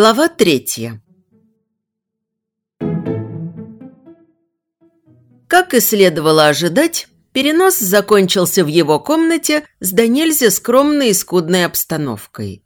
Глава третья. Как и следовало ожидать, перенос закончился в его комнате с до нельзя скромной и скудной обстановкой.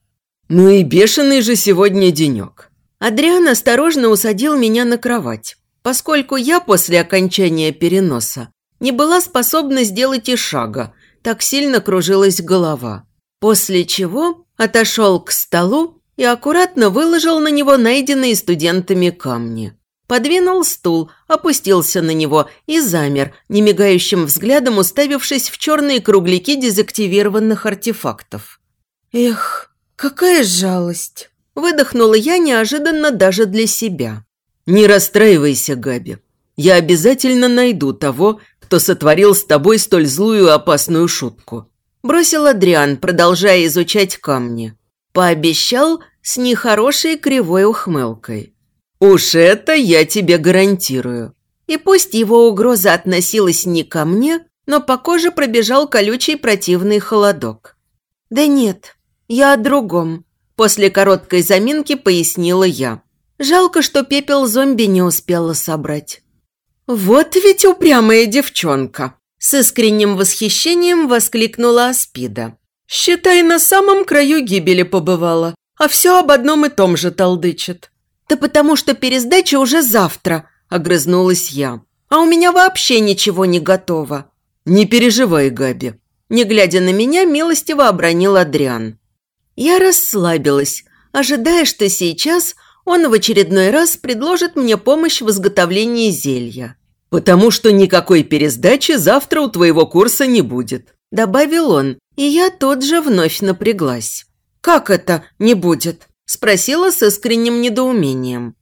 «Ну и бешеный же сегодня денек!» Адриан осторожно усадил меня на кровать, поскольку я после окончания переноса не была способна сделать и шага, так сильно кружилась голова. После чего отошел к столу и аккуратно выложил на него найденные студентами камни. Подвинул стул, опустился на него и замер, немигающим взглядом уставившись в черные кругляки дезактивированных артефактов. «Эх, какая жалость!» – выдохнула я неожиданно даже для себя. «Не расстраивайся, Габи. Я обязательно найду того, кто сотворил с тобой столь злую и опасную шутку», – бросил Адриан, продолжая изучать камни. Пообещал с нехорошей кривой ухмылкой. «Уж это я тебе гарантирую». И пусть его угроза относилась не ко мне, но по коже пробежал колючий противный холодок. «Да нет, я о другом», – после короткой заминки пояснила я. Жалко, что пепел зомби не успела собрать. «Вот ведь упрямая девчонка!» С искренним восхищением воскликнула Аспида. Считай, на самом краю гибели побывала, а все об одном и том же толдычит. Да потому что пересдача уже завтра, огрызнулась я. А у меня вообще ничего не готово. Не переживай, Габи. Не глядя на меня, милостиво обронил Адриан. Я расслабилась, ожидая, что сейчас он в очередной раз предложит мне помощь в изготовлении зелья. «Потому что никакой пересдачи завтра у твоего курса не будет», – добавил он, и я тут же вновь напряглась. «Как это не будет?» – спросила с искренним недоумением.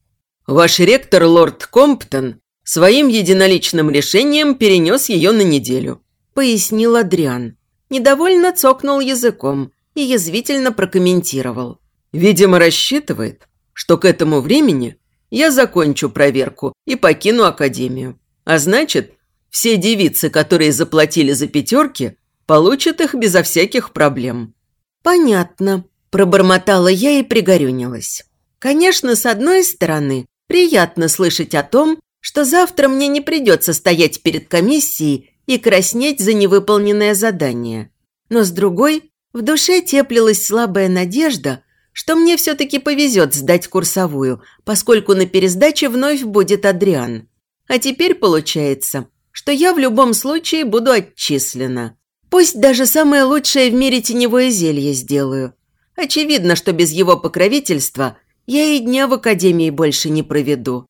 «Ваш ректор, лорд Комптон, своим единоличным решением перенес ее на неделю», – пояснил Адриан. Недовольно цокнул языком и язвительно прокомментировал. «Видимо, рассчитывает, что к этому времени я закончу проверку и покину академию. А значит, все девицы, которые заплатили за пятерки, получит их безо всяких проблем». «Понятно», – пробормотала я и пригорюнилась. «Конечно, с одной стороны, приятно слышать о том, что завтра мне не придется стоять перед комиссией и краснеть за невыполненное задание. Но с другой, в душе теплилась слабая надежда, что мне все-таки повезет сдать курсовую, поскольку на пересдаче вновь будет Адриан. А теперь получается, что я в любом случае буду отчислена. Пусть даже самое лучшее в мире теневое зелье сделаю. Очевидно, что без его покровительства я и дня в академии больше не проведу.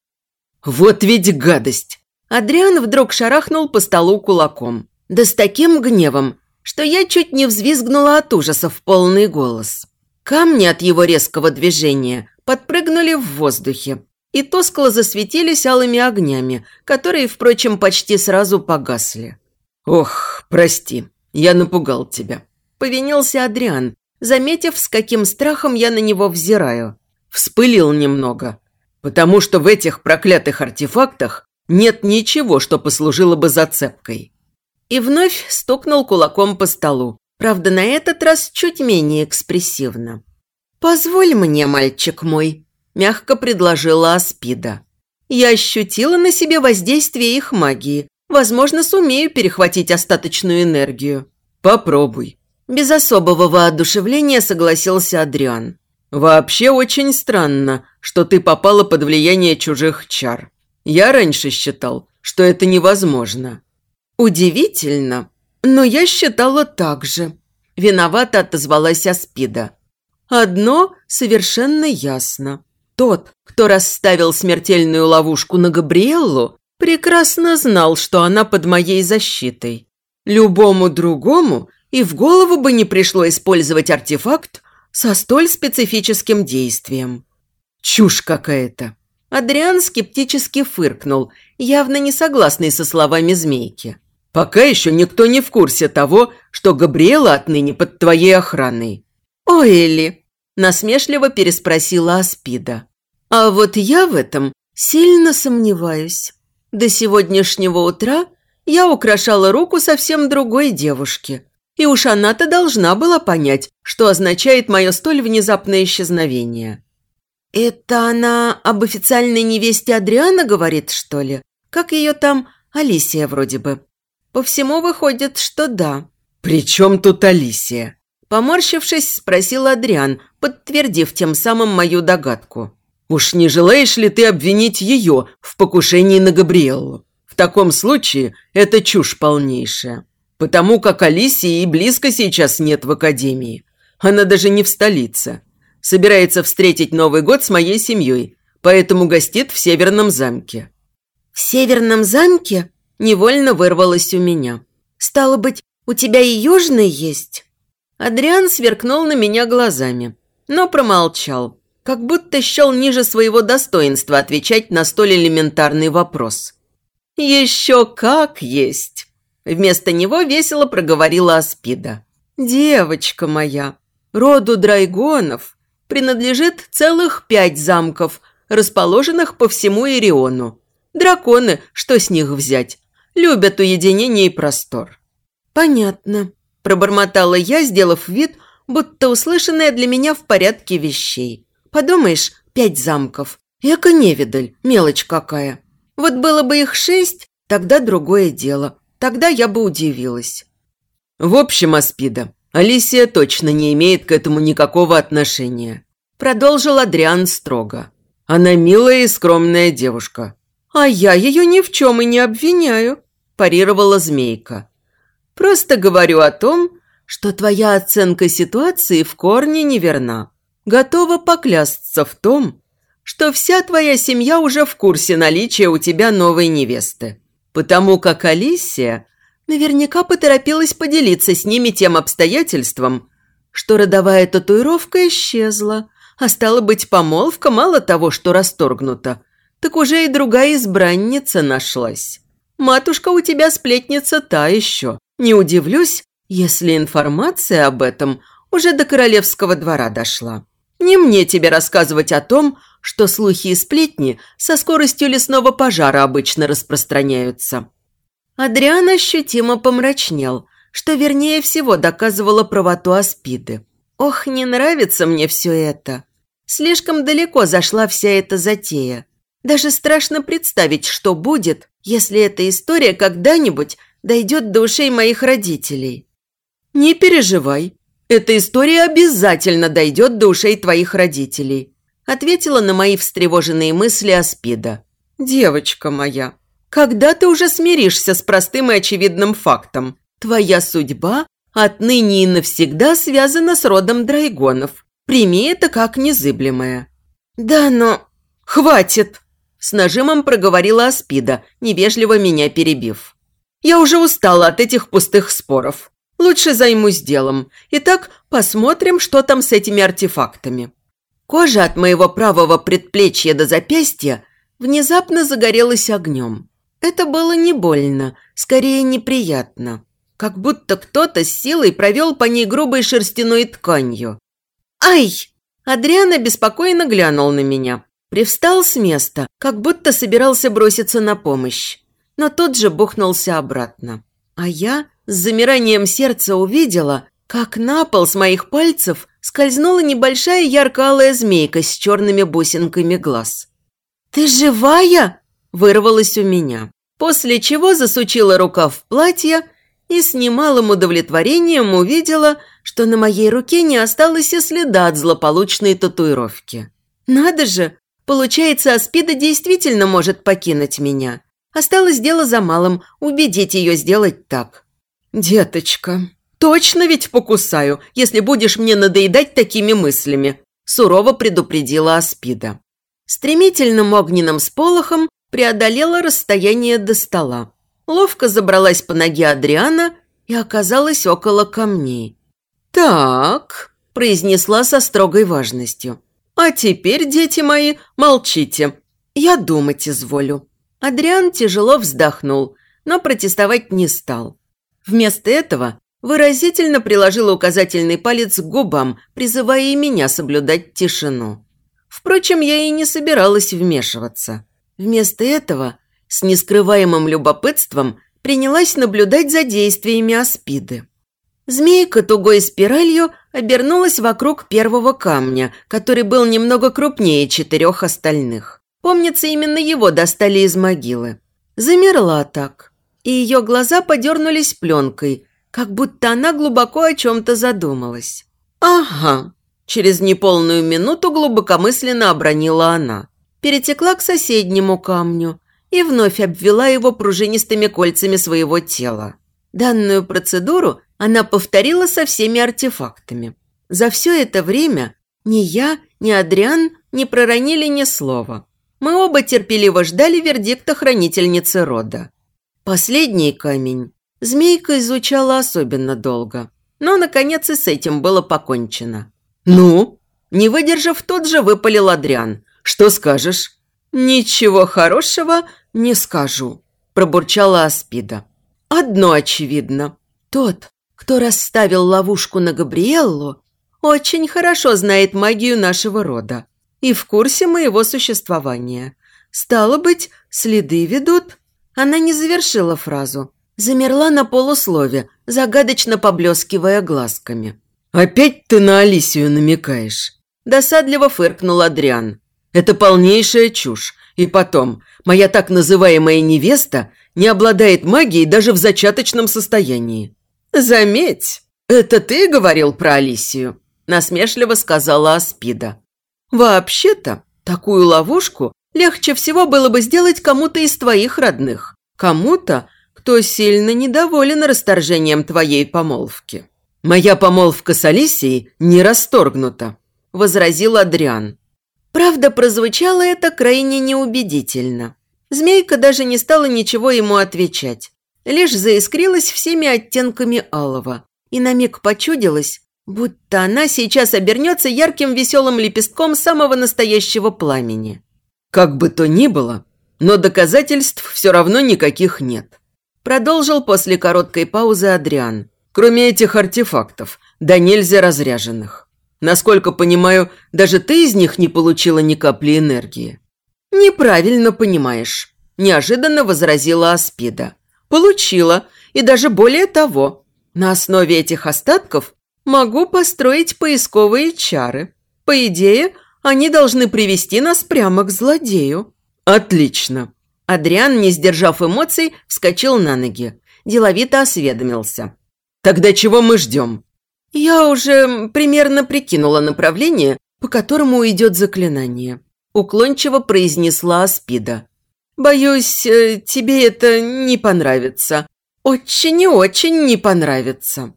Вот ведь гадость! Адриан вдруг шарахнул по столу кулаком. Да с таким гневом, что я чуть не взвизгнула от ужаса в полный голос. Камни от его резкого движения подпрыгнули в воздухе и тускло засветились алыми огнями, которые, впрочем, почти сразу погасли. «Ох, прости», «Я напугал тебя», – повинился Адриан, заметив, с каким страхом я на него взираю. Вспылил немного, потому что в этих проклятых артефактах нет ничего, что послужило бы зацепкой. И вновь стукнул кулаком по столу, правда, на этот раз чуть менее экспрессивно. «Позволь мне, мальчик мой», – мягко предложила Аспида. Я ощутила на себе воздействие их магии, Возможно, сумею перехватить остаточную энергию. Попробуй. Без особого воодушевления согласился Адриан. Вообще очень странно, что ты попала под влияние чужих чар. Я раньше считал, что это невозможно. Удивительно, но я считала так же. Виновато отозвалась Аспида. Одно совершенно ясно. Тот, кто расставил смертельную ловушку на Габриэллу, прекрасно знал, что она под моей защитой. Любому другому и в голову бы не пришло использовать артефакт со столь специфическим действием. Чушь какая-то. Адриан скептически фыркнул, явно не согласный со словами змейки. «Пока еще никто не в курсе того, что Габриэла отныне под твоей охраной». «Ой, Элли!» – насмешливо переспросила Аспида. «А вот я в этом сильно сомневаюсь». До сегодняшнего утра я украшала руку совсем другой девушки. И уж она-то должна была понять, что означает мое столь внезапное исчезновение. Это она об официальной невесте Адриана говорит, что ли? Как ее там? Алисия вроде бы. По всему выходит, что да. «При чем тут Алисия?» Поморщившись, спросил Адриан, подтвердив тем самым мою догадку. «Уж не желаешь ли ты обвинить ее в покушении на Габриэллу? В таком случае это чушь полнейшая. Потому как Алисии и близко сейчас нет в академии. Она даже не в столице. Собирается встретить Новый год с моей семьей, поэтому гостит в Северном замке». «В Северном замке?» – невольно вырвалось у меня. «Стало быть, у тебя и южный есть?» Адриан сверкнул на меня глазами, но промолчал, как будто счел ниже своего достоинства отвечать на столь элементарный вопрос. «Еще как есть!» Вместо него весело проговорила Аспида. «Девочка моя, роду Драйгонов принадлежит целых пять замков, расположенных по всему Ириону. Драконы, что с них взять, любят уединение и простор». «Понятно», – пробормотала я, сделав вид, будто услышанное для меня в порядке вещей. «Подумаешь, пять замков. Эко-невидаль, мелочь какая. Вот было бы их шесть, тогда другое дело. Тогда я бы удивилась. В общем, Аспида, Алисия точно не имеет к этому никакого отношения. Продолжил Адриан строго. Она милая и скромная девушка. А я ее ни в чем и не обвиняю, парировала змейка. Просто говорю о том, что твоя оценка ситуации в корне неверна. Готова поклясться в том, что вся твоя семья уже в курсе наличия у тебя новой невесты потому как Алисия наверняка поторопилась поделиться с ними тем обстоятельством, что родовая татуировка исчезла, а стало быть, помолвка мало того, что расторгнута, так уже и другая избранница нашлась. Матушка у тебя сплетница та еще. Не удивлюсь, если информация об этом уже до королевского двора дошла. Не мне тебе рассказывать о том, что слухи и сплетни со скоростью лесного пожара обычно распространяются. Адриан ощутимо помрачнел, что вернее всего доказывало правоту Аспиды. Ох, не нравится мне все это. Слишком далеко зашла вся эта затея. Даже страшно представить, что будет, если эта история когда-нибудь дойдет до ушей моих родителей. Не переживай, эта история обязательно дойдет до ушей твоих родителей ответила на мои встревоженные мысли Аспида. «Девочка моя, когда ты уже смиришься с простым и очевидным фактом? Твоя судьба отныне и навсегда связана с родом Драйгонов. Прими это как незыблемое». «Да, но...» «Хватит!» – с нажимом проговорила Аспида, невежливо меня перебив. «Я уже устала от этих пустых споров. Лучше займусь делом. Итак, посмотрим, что там с этими артефактами». Кожа от моего правого предплечья до запястья внезапно загорелась огнем. Это было не больно, скорее неприятно. Как будто кто-то с силой провел по ней грубой шерстяной тканью. «Ай!» Адриана беспокойно глянул на меня. Привстал с места, как будто собирался броситься на помощь. Но тут же бухнулся обратно. А я с замиранием сердца увидела, как на пол с моих пальцев скользнула небольшая ярко-алая змейка с черными бусинками глаз. «Ты живая?» – вырвалась у меня. После чего засучила рука в платье и с немалым удовлетворением увидела, что на моей руке не осталось и следа от злополучной татуировки. «Надо же! Получается, Аспида действительно может покинуть меня. Осталось дело за малым – убедить ее сделать так». «Деточка», «Точно ведь покусаю, если будешь мне надоедать такими мыслями», сурово предупредила Аспида. Стремительным огненным сполохом преодолела расстояние до стола. Ловко забралась по ноге Адриана и оказалась около камней. «Так», – произнесла со строгой важностью. «А теперь, дети мои, молчите. Я думать изволю». Адриан тяжело вздохнул, но протестовать не стал. Вместо этого выразительно приложила указательный палец к губам, призывая и меня соблюдать тишину. Впрочем, я и не собиралась вмешиваться. Вместо этого, с нескрываемым любопытством, принялась наблюдать за действиями Аспиды. Змейка тугой спиралью обернулась вокруг первого камня, который был немного крупнее четырех остальных. Помнится, именно его достали из могилы. Замерла так, и ее глаза подернулись пленкой, как будто она глубоко о чем-то задумалась. «Ага», – через неполную минуту глубокомысленно обронила она. Перетекла к соседнему камню и вновь обвела его пружинистыми кольцами своего тела. Данную процедуру она повторила со всеми артефактами. За все это время ни я, ни Адриан не проронили ни слова. Мы оба терпеливо ждали вердикта хранительницы рода. Последний камень змейка изучала особенно долго. Но, наконец, и с этим было покончено. «Ну?» Не выдержав, тот же выпалил Адриан. «Что скажешь?» «Ничего хорошего не скажу», – пробурчала Аспида. «Одно очевидно. Тот, кто расставил ловушку на Габриэллу, очень хорошо знает магию нашего рода и в курсе моего существования. Стало быть, следы ведут. Она не завершила фразу. Замерла на полуслове, загадочно поблескивая глазками. «Опять ты на Алисию намекаешь?» Досадливо фыркнул Адриан. «Это полнейшая чушь. И потом, моя так называемая невеста не обладает магией даже в зачаточном состоянии». «Заметь, это ты говорил про Алисию?» Насмешливо сказала Аспида. Вообще-то, такую ловушку легче всего было бы сделать кому-то из твоих родных. Кому-то, кто сильно недоволен расторжением твоей помолвки. «Моя помолвка с Алисией не расторгнута», – возразил Адриан. Правда, прозвучало это крайне неубедительно. Змейка даже не стала ничего ему отвечать. Лишь заискрилась всеми оттенками алого. И на миг почудилась, Будто она сейчас обернется ярким веселым лепестком самого настоящего пламени. Как бы то ни было, но доказательств все равно никаких нет. Продолжил после короткой паузы Адриан. Кроме этих артефактов, да нельзя разряженных. Насколько понимаю, даже ты из них не получила ни капли энергии. Неправильно понимаешь, неожиданно возразила Аспида. Получила, и даже более того. На основе этих остатков Могу построить поисковые чары. По идее, они должны привести нас прямо к злодею». «Отлично!» Адриан, не сдержав эмоций, вскочил на ноги. Деловито осведомился. «Тогда чего мы ждем?» Я уже примерно прикинула направление, по которому идет заклинание. Уклончиво произнесла Аспида. «Боюсь, э, тебе это не понравится. Очень и очень не понравится».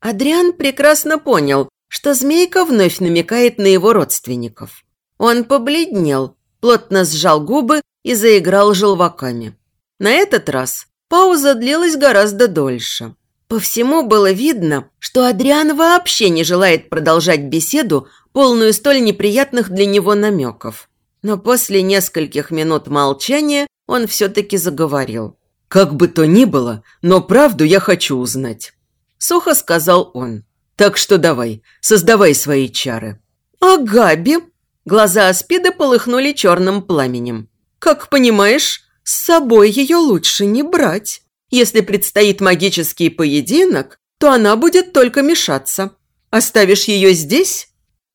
Адриан прекрасно понял, что змейка вновь намекает на его родственников. Он побледнел, плотно сжал губы и заиграл желваками. На этот раз пауза длилась гораздо дольше. По всему было видно, что Адриан вообще не желает продолжать беседу, полную столь неприятных для него намеков. Но после нескольких минут молчания он все-таки заговорил. «Как бы то ни было, но правду я хочу узнать. Сухо сказал он. «Так что давай, создавай свои чары». «А Габи?» Глаза Аспиды полыхнули черным пламенем. «Как понимаешь, с собой ее лучше не брать. Если предстоит магический поединок, то она будет только мешаться. Оставишь ее здесь?»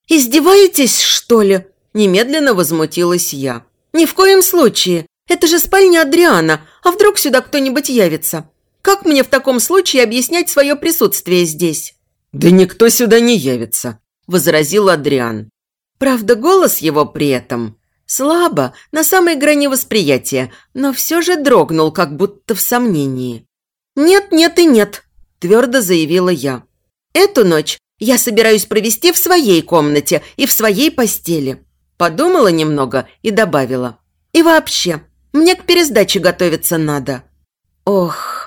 «Издеваетесь, что ли?» Немедленно возмутилась я. «Ни в коем случае. Это же спальня Адриана. А вдруг сюда кто-нибудь явится? Как мне в таком случае объяснять свое присутствие здесь?» «Да никто сюда не явится», – возразил Адриан. Правда, голос его при этом слабо, на самой грани восприятия, но все же дрогнул, как будто в сомнении. «Нет, нет и нет», – твердо заявила я. «Эту ночь я собираюсь провести в своей комнате и в своей постели». Подумала немного и добавила. «И вообще, мне к пересдаче готовиться надо». Ох,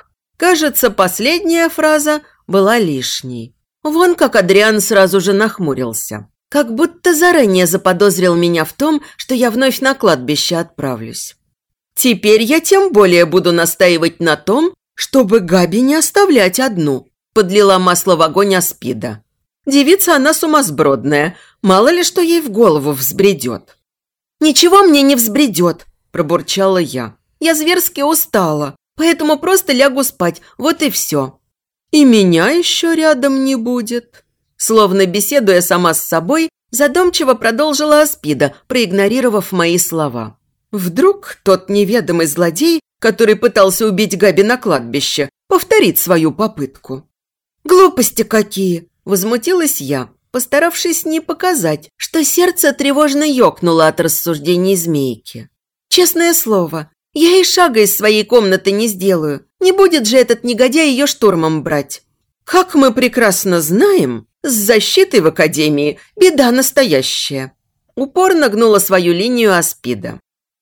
Кажется, последняя фраза была лишней. Вон как Адриан сразу же нахмурился. Как будто заранее заподозрил меня в том, что я вновь на кладбище отправлюсь. Теперь я тем более буду настаивать на том, чтобы Габи не оставлять одну. Подлила масло в огонь Аспида. Девица она сумасбродная, мало ли что ей в голову взбредет. «Ничего мне не взбредет», – пробурчала я. «Я зверски устала. Поэтому просто лягу спать, вот и все. И меня еще рядом не будет. Словно беседуя сама с собой, задумчиво продолжила Аспида, проигнорировав мои слова. Вдруг тот неведомый злодей, который пытался убить Габи на кладбище, повторит свою попытку. «Глупости какие!» – возмутилась я, постаравшись не показать, что сердце тревожно ёкнуло от рассуждений змейки. «Честное слово, я и шага из своей комнаты не сделаю. Не будет же этот негодяй ее штурмом брать. Как мы прекрасно знаем, с защитой в Академии беда настоящая». Упорно гнула свою линию Аспида.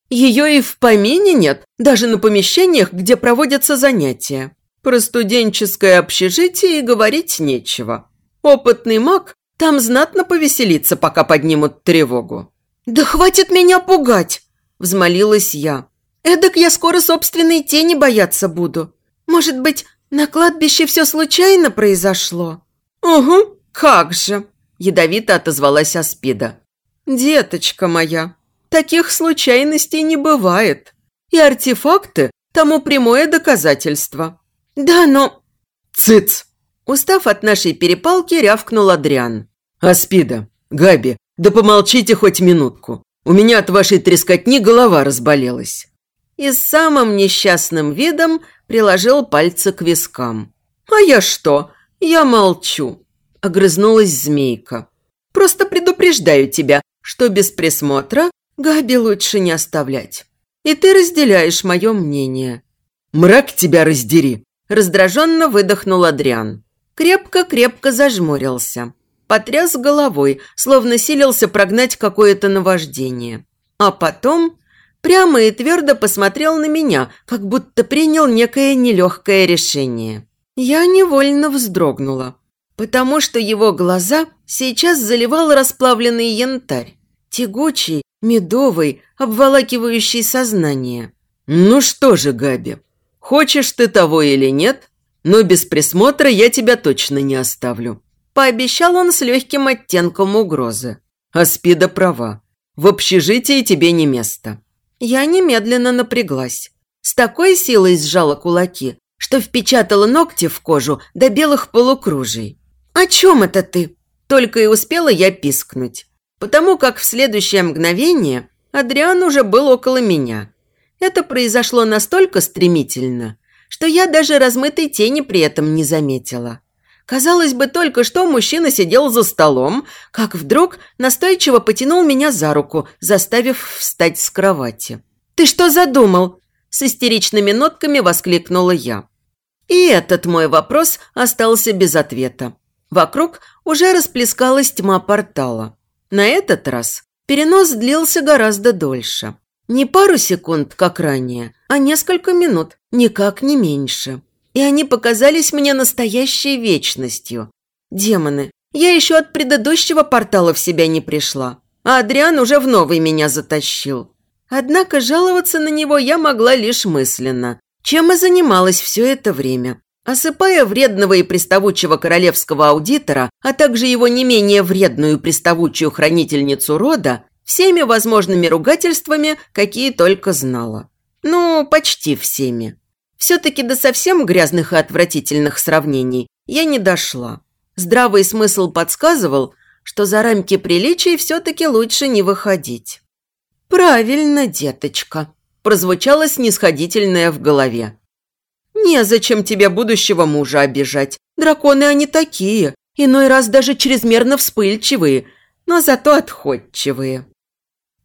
Ее и в помине нет, даже на помещениях, где проводятся занятия. Про студенческое общежитие говорить нечего. Опытный маг там знатно повеселится, пока поднимут тревогу. «Да хватит меня пугать!» – взмолилась я. «Эдак я скоро собственной тени бояться буду. Может быть, на кладбище все случайно произошло?» «Угу, как же!» – ядовито отозвалась Аспида. «Деточка моя, таких случайностей не бывает. И артефакты тому прямое доказательство. «Да, но...» «Цыц!» Устав от нашей перепалки, рявкнул Адриан. «Аспида, Габи, да помолчите хоть минутку. У меня от вашей трескотни голова разболелась». И с самым несчастным видом приложил пальцы к вискам. «А я что? Я молчу!» – огрызнулась змейка. «Просто предупреждаю тебя, что без присмотра Габи лучше не оставлять. И ты разделяешь мое мнение». «Мрак тебя раздери!» Раздраженно выдохнул Адриан. Крепко-крепко зажмурился. Потряс головой, словно силился прогнать какое-то наваждение. А потом прямо и твердо посмотрел на меня, как будто принял некое нелегкое решение. Я невольно вздрогнула, потому что его глаза сейчас заливал расплавленный янтарь. Тягучий, медовый, обволакивающий сознание. «Ну что же, Габи, Хочешь ты того или нет, но без присмотра я тебя точно не оставлю». Пообещал он с легким оттенком угрозы. Аспида права. В общежитии тебе не место. Я немедленно напряглась. С такой силой сжала кулаки, что впечатала ногти в кожу до белых полукружий. «О чем это ты?» Только и успела я пискнуть. Потому как в следующее мгновение Адриан уже был около меня. Это произошло настолько стремительно, что я даже размытой тени при этом не заметила. Казалось бы, только что мужчина сидел за столом, как вдруг настойчиво потянул меня за руку, заставив встать с кровати. «Ты что задумал?» – с истеричными нотками воскликнула я. И этот мой вопрос остался без ответа. Вокруг уже расплескалась тьма портала. На этот раз перенос длился гораздо дольше. Не пару секунд, как ранее, а несколько минут, никак не меньше. И они показались мне настоящей вечностью. Демоны, я еще от предыдущего портала в себя не пришла, а Адриан уже в новый меня затащил. Однако жаловаться на него я могла лишь мысленно, чем и занималась все это время. Осыпая вредного и приставучего королевского аудитора, а также его не менее вредную и приставучую хранительницу рода, всеми возможными ругательствами, какие только знала. Ну, почти всеми. Все-таки до совсем грязных и отвратительных сравнений я не дошла. Здравый смысл подсказывал, что за рамки приличий все-таки лучше не выходить. «Правильно, деточка», – прозвучало снисходительное в голове. «Незачем тебе будущего мужа обижать. Драконы они такие, иной раз даже чрезмерно вспыльчивые, но зато отходчивые».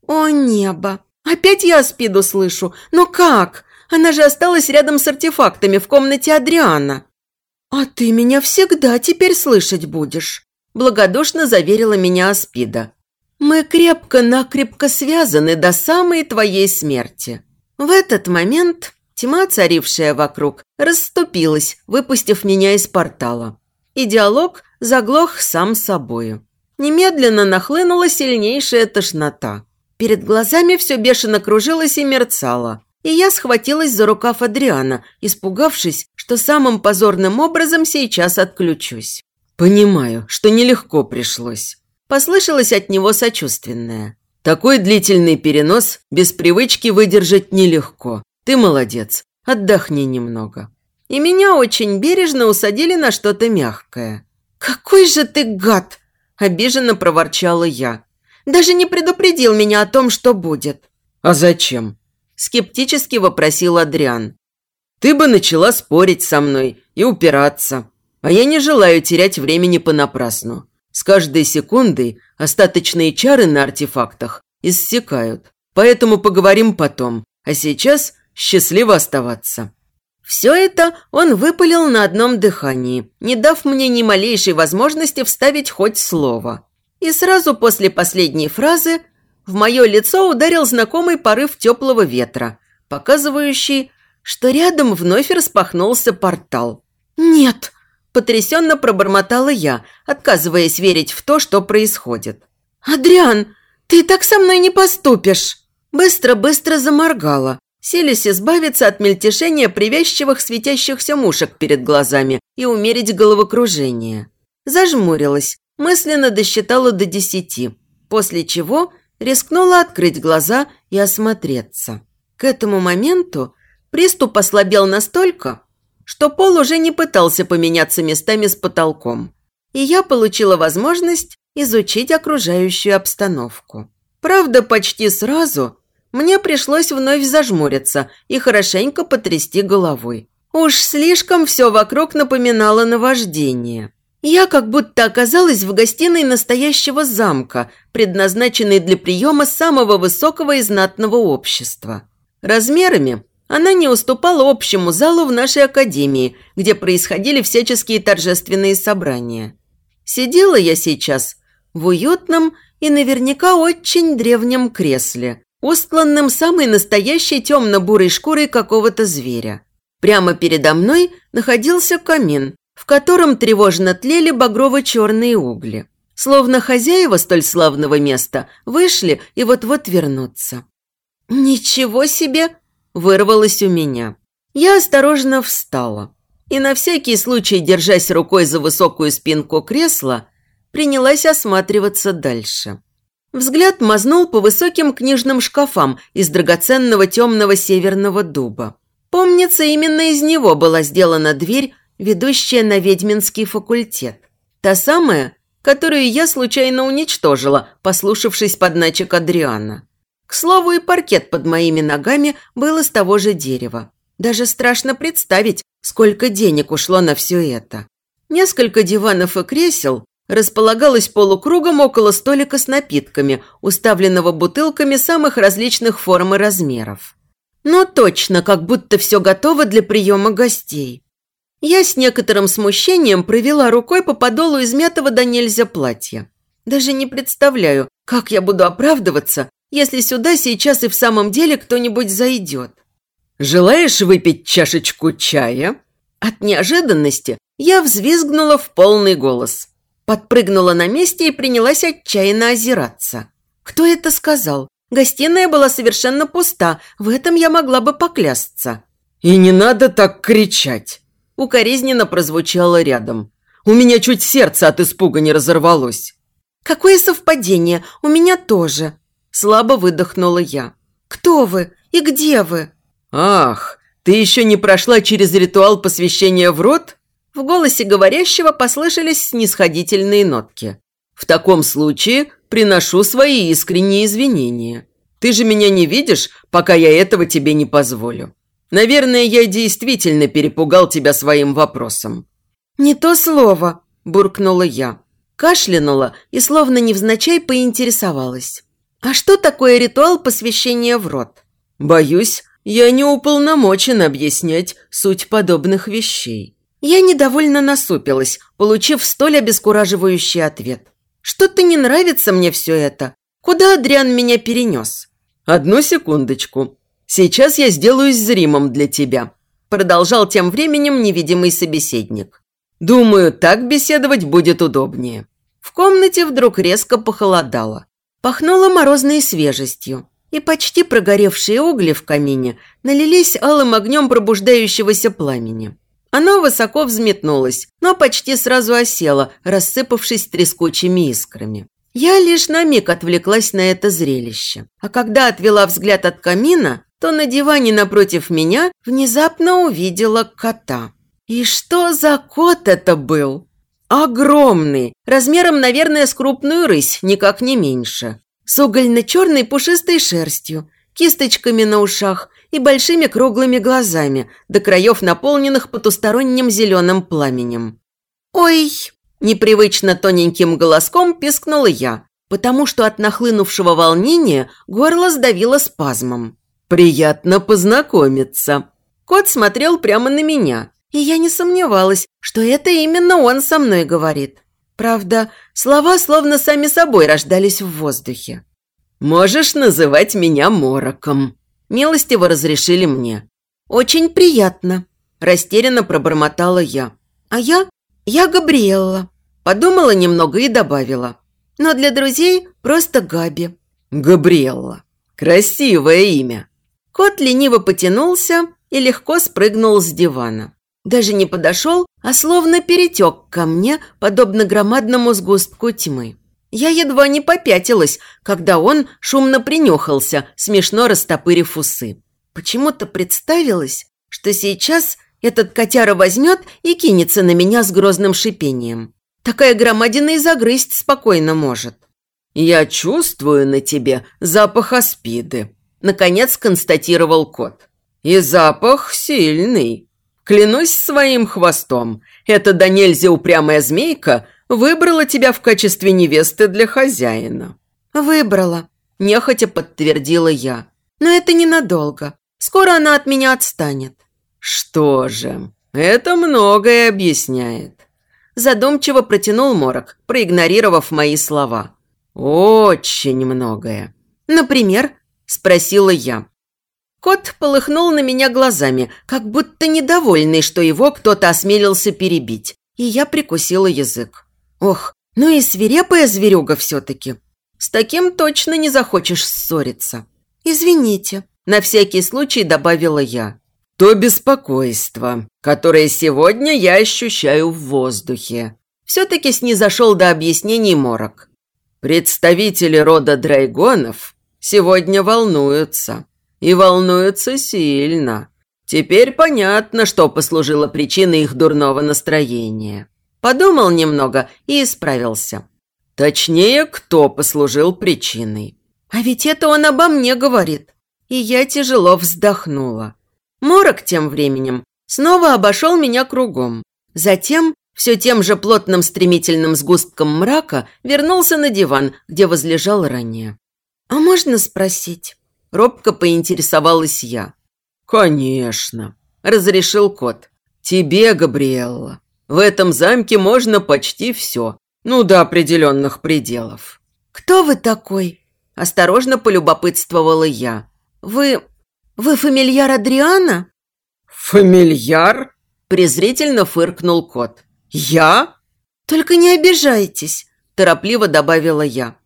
«О, небо! Опять я спиду слышу! Но как? Она же осталась рядом с артефактами в комнате Адриана!» «А ты меня всегда теперь слышать будешь», – благодушно заверила меня Аспида. «Мы крепко-накрепко связаны до самой твоей смерти». В этот момент тьма, царившая вокруг, расступилась, выпустив меня из портала. И диалог заглох сам собою. Немедленно нахлынула сильнейшая тошнота. Перед глазами все бешено кружилось и мерцало. И я схватилась за рукав Адриана, испугавшись, что самым позорным образом сейчас отключусь. «Понимаю, что нелегко пришлось», – послышалось от него сочувственное. «Такой длительный перенос без привычки выдержать нелегко. Ты молодец, отдохни немного». И меня очень бережно усадили на что-то мягкое. «Какой же ты гад!» – обиженно проворчала я. «Даже не предупредил меня о том, что будет». «А зачем?» – скептически вопросил Адриан. «Ты бы начала спорить со мной и упираться. А я не желаю терять времени понапрасну. С каждой секундой остаточные чары на артефактах иссякают. Поэтому поговорим потом. А сейчас счастливо оставаться». Все это он выпалил на одном дыхании, не дав мне ни малейшей возможности вставить хоть слово. И сразу после последней фразы в мое лицо ударил знакомый порыв теплого ветра, показывающий, что рядом вновь распахнулся портал. «Нет!» – потрясенно пробормотала я, отказываясь верить в то, что происходит. «Адриан, ты так со мной не поступишь!» Быстро-быстро заморгала, селись избавиться от мельтешения привязчивых светящихся мушек перед глазами и умерить головокружение. Зажмурилась, мысленно досчитала до десяти, после чего рискнула открыть глаза и осмотреться. К этому моменту приступ ослабел настолько, что пол уже не пытался поменяться местами с потолком, и я получила возможность изучить окружающую обстановку. Правда, почти сразу мне пришлось вновь зажмуриться и хорошенько потрясти головой. Уж слишком все вокруг напоминало наваждение. Я как будто оказалась в гостиной настоящего замка, предназначенной для приема самого высокого и знатного общества. Размерами она не уступала общему залу в нашей академии, где происходили всяческие торжественные собрания. Сидела я сейчас в уютном и наверняка очень древнем кресле, устланным самой настоящей темно-бурой шкурой какого-то зверя. Прямо передо мной находился камин, в котором тревожно тлели багрово-черные угли. Словно хозяева столь славного места вышли и вот-вот вернутся. «Ничего себе!» – вырвалось у меня. Я осторожно встала и на всякий случай, держась рукой за высокую спинку кресла, принялась осматриваться дальше. Взгляд мазнул по высоким книжным шкафам из драгоценного темного северного дуба. Помнится, именно из него была сделана дверь, ведущая на ведьминский факультет. Та самая, которую я случайно уничтожила, послушавшись подначек Адриана. К слову, и паркет под моими ногами был из того же дерева. Даже страшно представить, сколько денег ушло на все это. Несколько диванов и кресел располагалась полукругом около столика с напитками, уставленного бутылками самых различных форм и размеров. Но точно, как будто все готово для приема гостей. Я с некоторым смущением провела рукой по подолу измятого до нельзя платья. Даже не представляю, как я буду оправдываться, если сюда сейчас и в самом деле кто-нибудь зайдет. «Желаешь выпить чашечку чая?» От неожиданности я взвизгнула в полный голос. Подпрыгнула на месте и принялась отчаянно озираться. Кто это сказал? Гостиная была совершенно пуста, в этом я могла бы поклясться. «И не надо так кричать!» Укоризненно прозвучало рядом. «У меня чуть сердце от испуга не разорвалось!» «Какое совпадение! У меня тоже!» Слабо выдохнула я. «Кто вы? И где вы?» «Ах, ты еще не прошла через ритуал посвящения в рот?» В голосе говорящего послышались снисходительные нотки. «В таком случае приношу свои искренние извинения. Ты же меня не видишь, пока я этого тебе не позволю. Наверное, я действительно перепугал тебя своим вопросом». «Не то слово», – буркнула я. Кашлянула и словно невзначай поинтересовалась. «А что такое ритуал посвящения в рот?» «Боюсь, я не уполномочен объяснять суть подобных вещей». Я недовольно насупилась, получив столь обескураживающий ответ. «Что-то не нравится мне все это. Куда Адриан меня перенес?» «Одну секундочку. Сейчас я сделаюсь зримым для тебя», продолжал тем временем невидимый собеседник. «Думаю, так беседовать будет удобнее». В комнате вдруг резко похолодало. Пахнуло морозной свежестью, и почти прогоревшие угли в камине налились алым огнем пробуждающегося пламени. Оно высоко взметнулось, но почти сразу осело, рассыпавшись трескучими искрами. Я лишь на миг отвлеклась на это зрелище. А когда отвела взгляд от камина, то на диване напротив меня внезапно увидела кота. И что за кот это был? Огромный, размером, наверное, с крупную рысь, никак не меньше. С угольно-черной пушистой шерстью, кисточками на ушах и большими круглыми глазами, до краев наполненных потусторонним зеленым пламенем. «Ой!» – непривычно тоненьким голоском пискнула я, потому что от нахлынувшего волнения горло сдавило спазмом. «Приятно познакомиться!» Кот смотрел прямо на меня, и я не сомневалась, что это именно он со мной говорит. Правда, слова словно сами собой рождались в воздухе. «Можешь называть меня Мороком», – милостиво разрешили мне. «Очень приятно», – растерянно пробормотала я. «А я? Я Габриэлла». Подумала немного и добавила. «Но для друзей просто Габи». «Габриэлла. Красивое имя». Кот лениво потянулся и легко спрыгнул с дивана. Даже не подошел, а словно перетек ко мне, подобно громадному сгустку тьмы. Я едва не попятилась, когда он шумно принюхался, смешно растопырив усы. Почему-то представилось, что сейчас этот котяра возьмет и кинется на меня с грозным шипением. Такая громадина и загрызть спокойно может. «Я чувствую на тебе запах аспиды», – наконец констатировал кот. «И запах сильный». Клянусь своим хвостом, эта до нельзя упрямая змейка выбрала тебя в качестве невесты для хозяина». «Выбрала», – нехотя подтвердила я. «Но это ненадолго. Скоро она от меня отстанет». «Что же, это многое объясняет». Задумчиво протянул Морок, проигнорировав мои слова. «Очень многое». «Например?» – спросила я. Кот полыхнул на меня глазами, как будто недовольный, что его кто-то осмелился перебить. И я прикусила язык. Ох, ну и свирепая зверюга все-таки. С таким точно не захочешь ссориться. Извините, на всякий случай добавила я. То беспокойство, которое сегодня я ощущаю в воздухе. Все-таки снизошел до объяснений морок. Представители рода драйгонов сегодня волнуются и волнуются сильно. Теперь понятно, что послужило причиной их дурного настроения. Подумал немного и исправился. Точнее, кто послужил причиной. А ведь это он обо мне говорит. И я тяжело вздохнула. Морок тем временем снова обошел меня кругом. Затем все тем же плотным стремительным сгустком мрака вернулся на диван, где возлежал ранее. «А можно спросить?» Робко поинтересовалась я. «Конечно», – разрешил кот. «Тебе, Габриэлла, в этом замке можно почти все, ну, до определенных пределов». «Кто вы такой?» – осторожно полюбопытствовала я. «Вы... вы фамильяр Адриана?» «Фамильяр?» – презрительно фыркнул кот. «Я?» «Только не обижайтесь», – торопливо добавила я.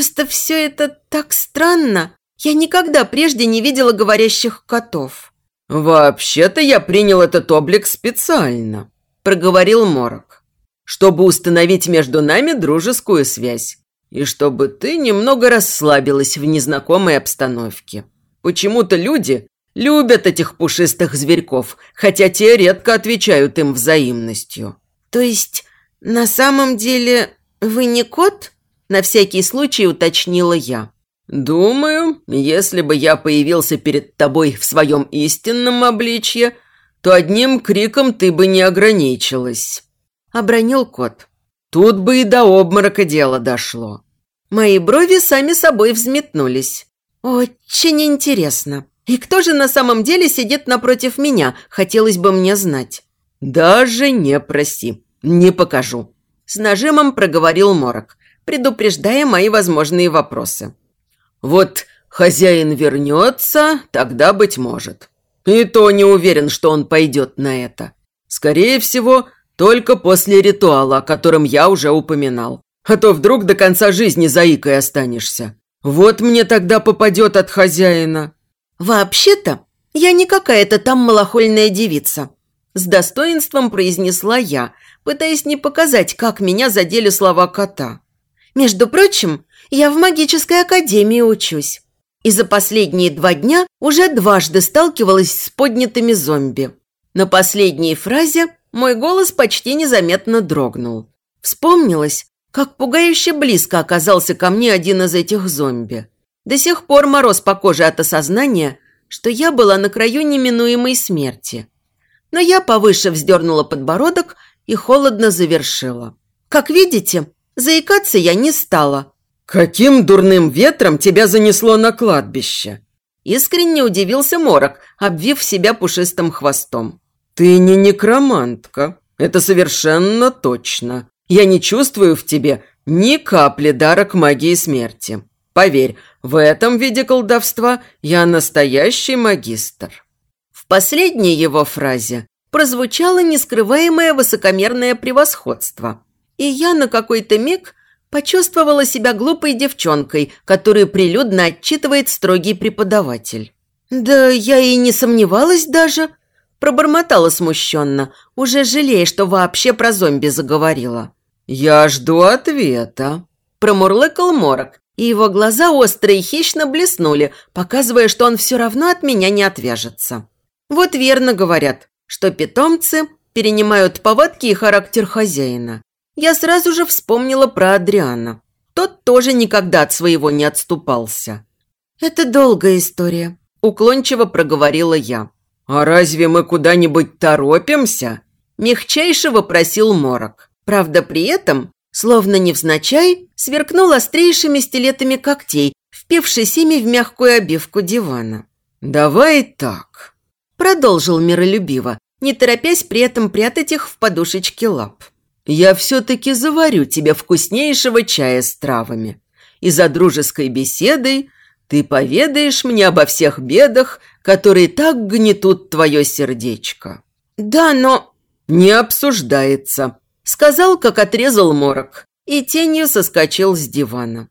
«Просто все это так странно. Я никогда прежде не видела говорящих котов. «Вообще-то я принял этот облик специально», – проговорил Морок, «чтобы установить между нами дружескую связь и чтобы ты немного расслабилась в незнакомой обстановке. Почему-то люди любят этих пушистых зверьков, хотя те редко отвечают им взаимностью». «То есть, на самом деле, вы не кот?» – на всякий случай уточнила я. «Думаю, если бы я появился перед тобой в своем истинном обличье, то одним криком ты бы не ограничилась», – обронил кот. «Тут бы и до обморока дело дошло». Мои брови сами собой взметнулись. «Очень интересно. И кто же на самом деле сидит напротив меня, хотелось бы мне знать». «Даже не проси, не покажу», – с нажимом проговорил Морок, предупреждая мои возможные вопросы. Вот хозяин вернется, тогда быть может. И то не уверен, что он пойдет на это. Скорее всего, только после ритуала, о котором я уже упоминал. А то вдруг до конца жизни заикой останешься. Вот мне тогда попадет от хозяина. Вообще-то, я не какая-то там малохольная девица. С достоинством произнесла я, пытаясь не показать, как меня задели слова кота. Между прочим, я в магической академии учусь. И за последние два дня уже дважды сталкивалась с поднятыми зомби. На последней фразе мой голос почти незаметно дрогнул. Вспомнилось, как пугающе близко оказался ко мне один из этих зомби. До сих пор мороз по коже от осознания, что я была на краю неминуемой смерти. Но я повыше вздернула подбородок и холодно завершила. Как видите, заикаться я не стала. «Каким дурным ветром тебя занесло на кладбище?» Искренне удивился Морок, обвив себя пушистым хвостом. «Ты не некромантка, это совершенно точно. Я не чувствую в тебе ни капли дара к магии смерти. Поверь, в этом виде колдовства я настоящий магистр». В последней его фразе прозвучало нескрываемое высокомерное превосходство. И я на какой-то миг почувствовала себя глупой девчонкой, которую прилюдно отчитывает строгий преподаватель. «Да я и не сомневалась даже», – пробормотала смущенно, уже жалея, что вообще про зомби заговорила. «Я жду ответа», – промурлыкал Морок, и его глаза острые и хищно блеснули, показывая, что он все равно от меня не отвяжется. Вот верно говорят, что питомцы перенимают повадки и характер хозяина я сразу же вспомнила про Адриана. Тот тоже никогда от своего не отступался. «Это долгая история», – уклончиво проговорила я. «А разве мы куда-нибудь торопимся?» – мягчайше вопросил Морок. Правда, при этом, словно невзначай, сверкнул острейшими стилетами когтей, впившись ими в мягкую обивку дивана. «Давай так», – продолжил миролюбиво, не торопясь при этом прятать их в подушечке лап. Я все-таки заварю тебе вкуснейшего чая с травами. И за дружеской беседой ты поведаешь мне обо всех бедах, которые так гнетут твое сердечко». «Да, но...» «Не обсуждается», – сказал, как отрезал морок, и тенью соскочил с дивана.